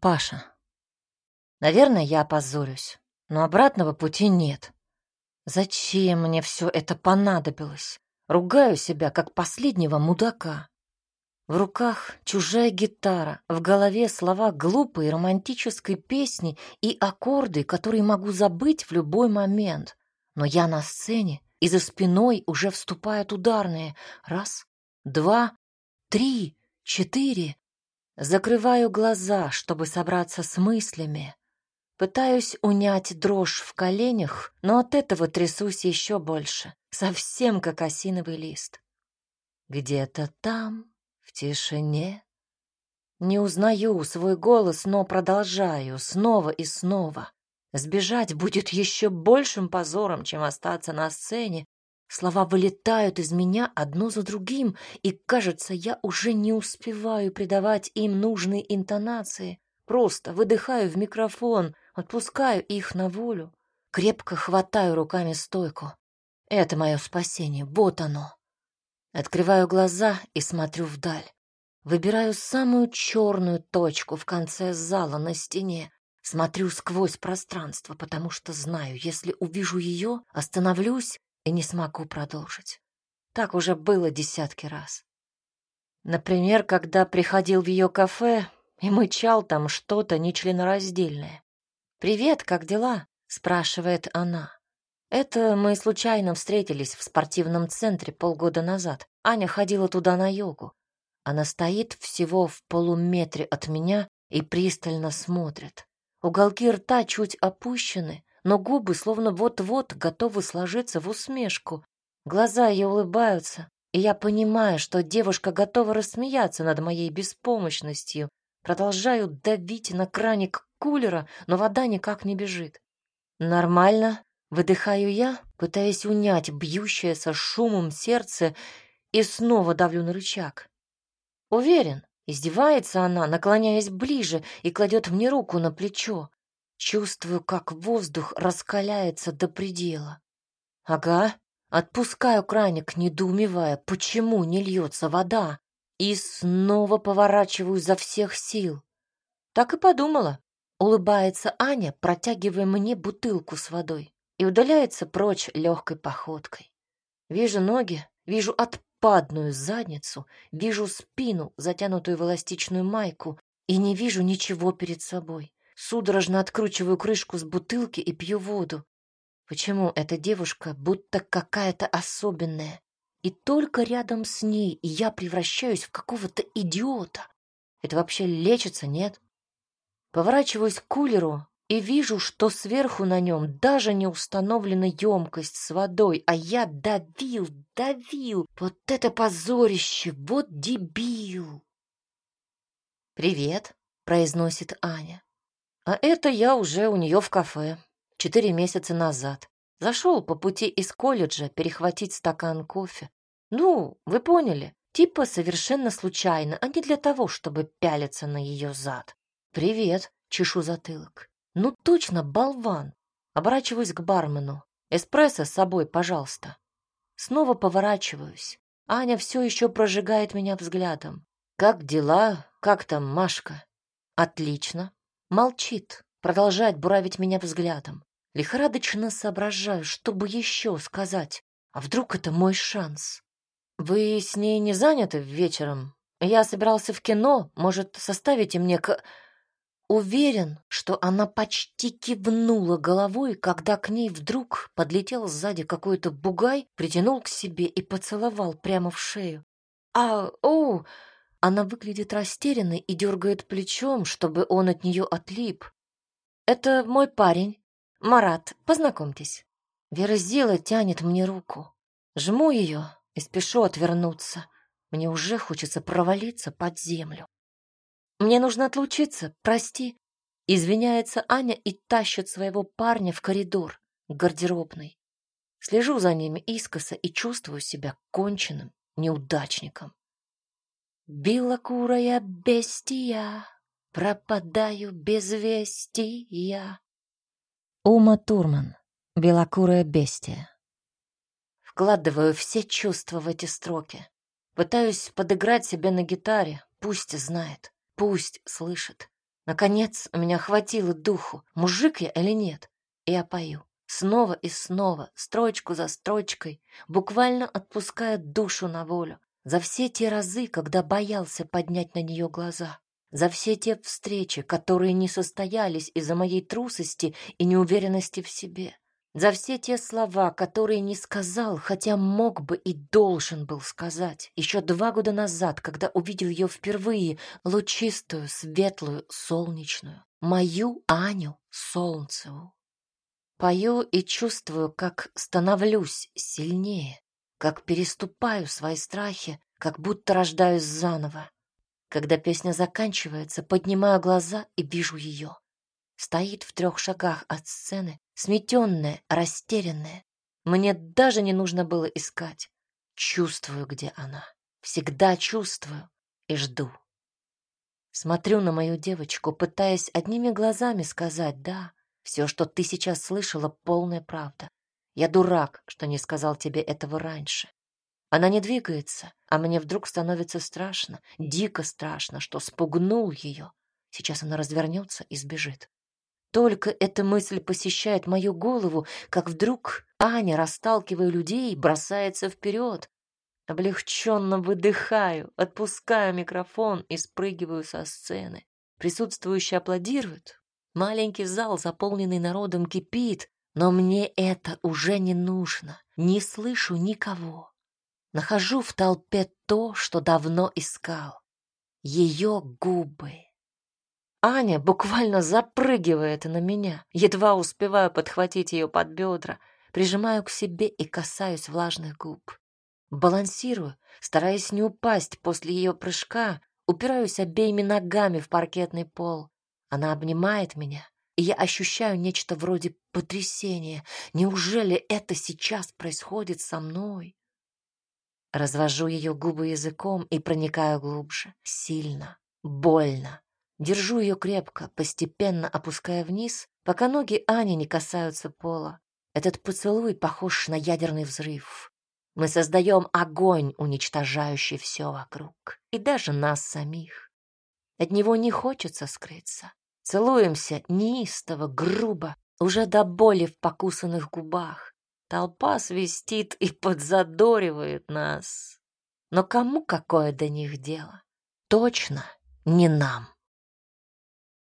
Паша. Наверное, я опозорюсь, но обратного пути нет. Зачем мне все это понадобилось? Ругаю себя, как последнего мудака. В руках чужая гитара, в голове слова глупой романтической песни и аккорды, которые могу забыть в любой момент. Но я на сцене, и за спиной уже вступают ударные. Раз, два, три, четыре. Закрываю глаза, чтобы собраться с мыслями. Пытаюсь унять дрожь в коленях, но от этого трясусь еще больше, совсем как осиновый лист. Где-то там в тишине. Не узнаю свой голос, но продолжаю снова и снова. Сбежать будет еще большим позором, чем остаться на сцене. Слова вылетают из меня одно за другим, и, кажется, я уже не успеваю придавать им нужные интонации. Просто выдыхаю в микрофон, отпускаю их на волю, крепко хватаю руками стойку. Это мое спасение, вот оно. Открываю глаза и смотрю вдаль. Выбираю самую черную точку в конце зала на стене. Смотрю сквозь пространство, потому что знаю, если увижу ее, остановлюсь и не смогу продолжить. Так уже было десятки раз. Например, когда приходил в ее кафе и мычал там что-то нечленораздельное. «Привет, как дела?» — спрашивает она. Это мы случайно встретились в спортивном центре полгода назад. Аня ходила туда на йогу. Она стоит всего в полуметре от меня и пристально смотрит. Уголки рта чуть опущены, но губы словно вот-вот готовы сложиться в усмешку. Глаза ее улыбаются, и я понимаю, что девушка готова рассмеяться над моей беспомощностью. Продолжаю давить на краник кулера, но вода никак не бежит. Нормально, Выдыхаю я, пытаясь унять бьющее со шумом сердце, и снова давлю на рычаг. Уверен, издевается она, наклоняясь ближе и кладет мне руку на плечо. Чувствую, как воздух раскаляется до предела. Ага, отпускаю краник, недоумевая, почему не льется вода, и снова поворачиваю за всех сил. Так и подумала. Улыбается Аня, протягивая мне бутылку с водой и удаляется прочь легкой походкой. Вижу ноги, вижу отпадную задницу, вижу спину, затянутую в эластичную майку, и не вижу ничего перед собой. Судорожно откручиваю крышку с бутылки и пью воду. Почему эта девушка будто какая-то особенная? И только рядом с ней я превращаюсь в какого-то идиота. Это вообще лечится, нет? Поворачиваюсь к кулеру, и вижу, что сверху на нем даже не установлена емкость с водой, а я давил, давил. Вот это позорище, вот дебил. «Привет», — произносит Аня. А это я уже у нее в кафе, четыре месяца назад. Зашел по пути из колледжа перехватить стакан кофе. Ну, вы поняли, типа совершенно случайно, а не для того, чтобы пялиться на ее зад. «Привет», — чешу затылок. Ну точно, болван. Оборачиваюсь к бармену. Эспрессо с собой, пожалуйста. Снова поворачиваюсь. Аня все еще прожигает меня взглядом. Как дела? Как там Машка? Отлично. Молчит, продолжает буравить меня взглядом. Лихорадочно соображаю, что бы еще сказать. А вдруг это мой шанс? Вы с ней не заняты вечером? Я собирался в кино. Может, составите мне к... Уверен, что она почти кивнула головой, когда к ней вдруг подлетел сзади какой-то бугай, притянул к себе и поцеловал прямо в шею. «А, о!» Она выглядит растерянной и дергает плечом, чтобы он от нее отлип. «Это мой парень. Марат, познакомьтесь». Верзила тянет мне руку. Жму ее и спешу отвернуться. Мне уже хочется провалиться под землю. Мне нужно отлучиться, прости. Извиняется Аня и тащит своего парня в коридор, к гардеробной. Слежу за ними искоса и чувствую себя конченным неудачником. Белокурая бестия, пропадаю без вести я. Ума Турман, белокурая бестия. Вкладываю все чувства в эти строки. Пытаюсь подыграть себе на гитаре, пусть знает. Пусть слышит. Наконец, у меня хватило духу, мужик я или нет, и я пою. Снова и снова, строчку за строчкой, буквально отпуская душу на волю. За все те разы, когда боялся поднять на нее глаза. За все те встречи, которые не состоялись из-за моей трусости и неуверенности в себе. За все те слова, которые не сказал, хотя мог бы и должен был сказать. Еще два года назад, когда увидел ее впервые, лучистую, светлую, солнечную. Мою Аню Солнцеву. Пою и чувствую, как становлюсь сильнее, как переступаю свои страхи, как будто рождаюсь заново. Когда песня заканчивается, поднимаю глаза и вижу ее. Стоит в трех шагах от сцены, сметенная, растерянная. Мне даже не нужно было искать. Чувствую, где она. Всегда чувствую и жду. Смотрю на мою девочку, пытаясь одними глазами сказать «да». Все, что ты сейчас слышала, полная правда. Я дурак, что не сказал тебе этого раньше. Она не двигается, а мне вдруг становится страшно, дико страшно, что спугнул ее. Сейчас она развернется и сбежит. Только эта мысль посещает мою голову, как вдруг Аня, расталкивая людей, бросается вперед. Облегченно выдыхаю, отпускаю микрофон и спрыгиваю со сцены. Присутствующие аплодируют. Маленький зал, заполненный народом, кипит, но мне это уже не нужно. Не слышу никого. Нахожу в толпе то, что давно искал. Ее губы. Аня буквально запрыгивает на меня. Едва успеваю подхватить ее под бедра, прижимаю к себе и касаюсь влажных губ. Балансирую, стараясь не упасть после ее прыжка, упираюсь обеими ногами в паркетный пол. Она обнимает меня, и я ощущаю нечто вроде потрясения. Неужели это сейчас происходит со мной? Развожу ее губы языком и проникаю глубже, сильно, больно. Держу ее крепко, постепенно опуская вниз, пока ноги Ани не касаются пола. Этот поцелуй похож на ядерный взрыв. Мы создаем огонь, уничтожающий все вокруг, и даже нас самих. От него не хочется скрыться. Целуемся неистово, грубо, уже до боли в покусанных губах. Толпа свистит и подзадоривает нас. Но кому какое до них дело? Точно не нам.